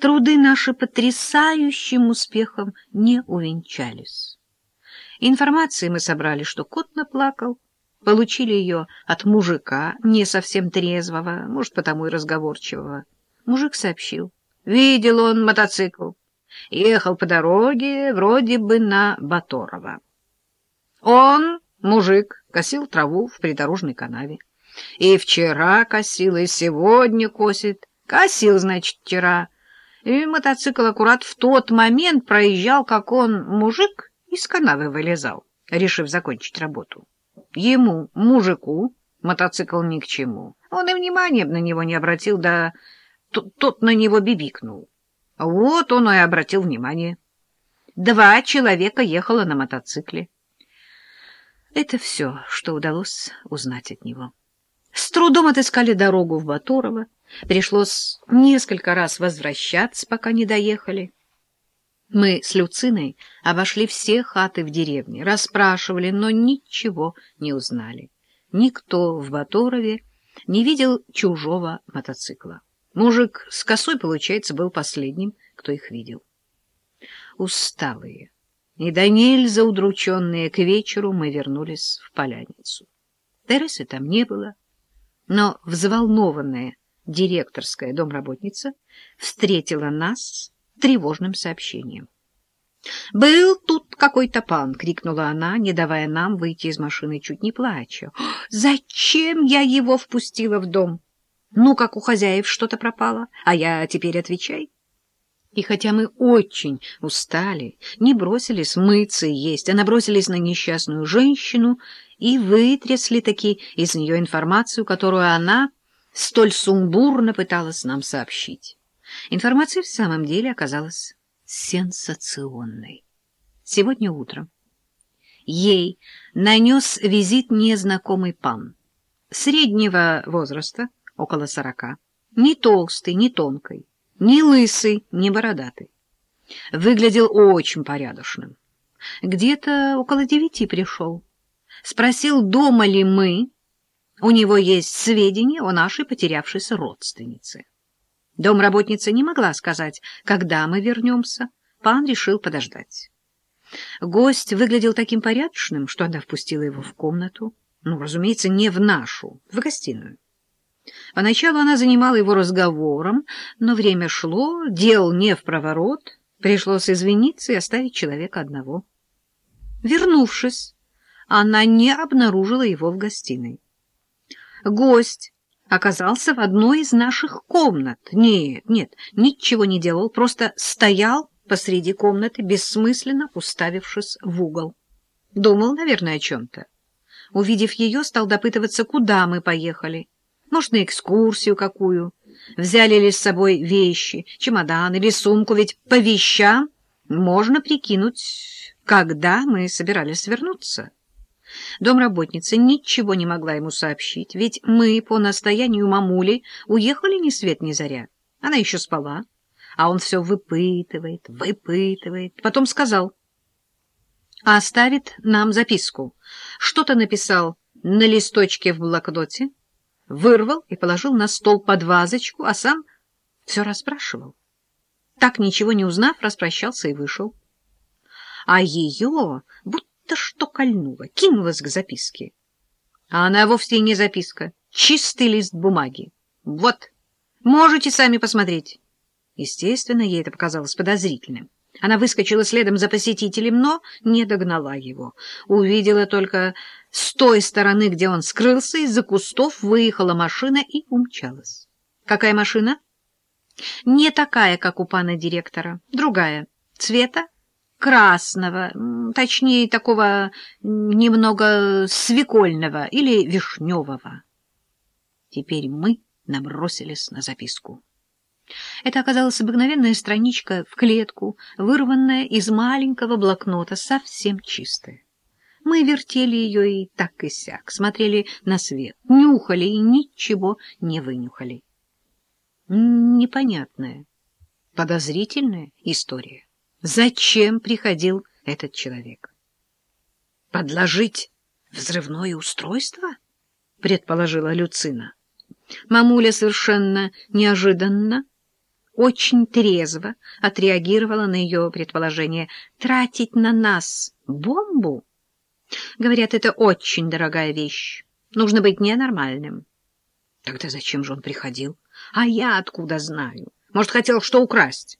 труды наши потрясающим успехом не увенчались. Информации мы собрали, что кот наплакал, получили ее от мужика, не совсем трезвого, может, потому и разговорчивого. Мужик сообщил. Видел он мотоцикл. Ехал по дороге, вроде бы на Баторова. Он, мужик, косил траву в придорожной канаве. И вчера косил, и сегодня косит. Косил, значит, вчера. И мотоцикл аккурат в тот момент проезжал, как он, мужик, из канавы вылезал, решив закончить работу. Ему, мужику, мотоцикл ни к чему. Он и внимания на него не обратил, да тот на него бибикнул. Вот он и обратил внимание. Два человека ехало на мотоцикле. Это все, что удалось узнать от него. С трудом отыскали дорогу в Батурово. Пришлось несколько раз возвращаться, пока не доехали. Мы с Люциной обошли все хаты в деревне, расспрашивали, но ничего не узнали. Никто в Батурове не видел чужого мотоцикла. Мужик с косой, получается, был последним, кто их видел. Усталые и до нельзя удрученные к вечеру мы вернулись в поляницу. Тересы там не было, но взволнованная директорская домработница встретила нас тревожным сообщением. «Был тут какой-то пан!» — крикнула она, не давая нам выйти из машины, чуть не плача. «Зачем я его впустила в дом? Ну, как у хозяев что-то пропало, а я теперь отвечай». И хотя мы очень устали, не бросились мыться и есть, а набросились на несчастную женщину и вытрясли таки из нее информацию, которую она столь сумбурно пыталась нам сообщить. Информация в самом деле оказалась сенсационной. Сегодня утром ей нанес визит незнакомый пан, среднего возраста, около сорока, не толстый, не тонкий, ни лысый, ни бородатый. Выглядел очень порядочным. Где-то около девяти пришел. Спросил, дома ли мы. У него есть сведения о нашей потерявшейся родственнице. Домработница не могла сказать, когда мы вернемся. Пан решил подождать. Гость выглядел таким порядочным, что она впустила его в комнату. Ну, разумеется, не в нашу, в гостиную. Поначалу она занимала его разговором, но время шло, дел не в проворот, пришлось извиниться и оставить человека одного. Вернувшись, она не обнаружила его в гостиной. Гость оказался в одной из наших комнат. Нет, нет, ничего не делал, просто стоял посреди комнаты, бессмысленно уставившись в угол. Думал, наверное, о чем-то. Увидев ее, стал допытываться, куда мы поехали. Может, на экскурсию какую. Взяли ли с собой вещи, чемодан или сумку, ведь по вещам можно прикинуть, когда мы собирались вернуться. Домработница ничего не могла ему сообщить, ведь мы по настоянию мамули уехали ни свет ни заря. Она еще спала, а он все выпытывает, выпытывает. Потом сказал, оставит нам записку. Что-то написал на листочке в блокноте, вырвал и положил на стол под вазочку, а сам все расспрашивал. Так, ничего не узнав, распрощался и вышел. А ее будто что кольнуло, кинулась к записке. А она вовсе не записка, чистый лист бумаги. Вот, можете сами посмотреть. Естественно, ей это показалось подозрительным. Она выскочила следом за посетителем, но не догнала его. Увидела только с той стороны, где он скрылся, из-за кустов выехала машина и умчалась. Какая машина? Не такая, как у пана директора. Другая. Цвета? Красного, точнее, такого немного свекольного или вишневого. Теперь мы набросились на записку. Это оказалась обыкновенная страничка в клетку, вырванная из маленького блокнота, совсем чистая. Мы вертели ее и так и сяк, смотрели на свет, нюхали и ничего не вынюхали. Непонятная, подозрительная история. Зачем приходил этот человек? Подложить взрывное устройство? Предположила Люцина. Мамуля совершенно неожиданно очень трезво отреагировала на ее предположение. Тратить на нас бомбу? Говорят, это очень дорогая вещь. Нужно быть ненормальным. Тогда зачем же он приходил? А я откуда знаю? Может, хотел что украсть?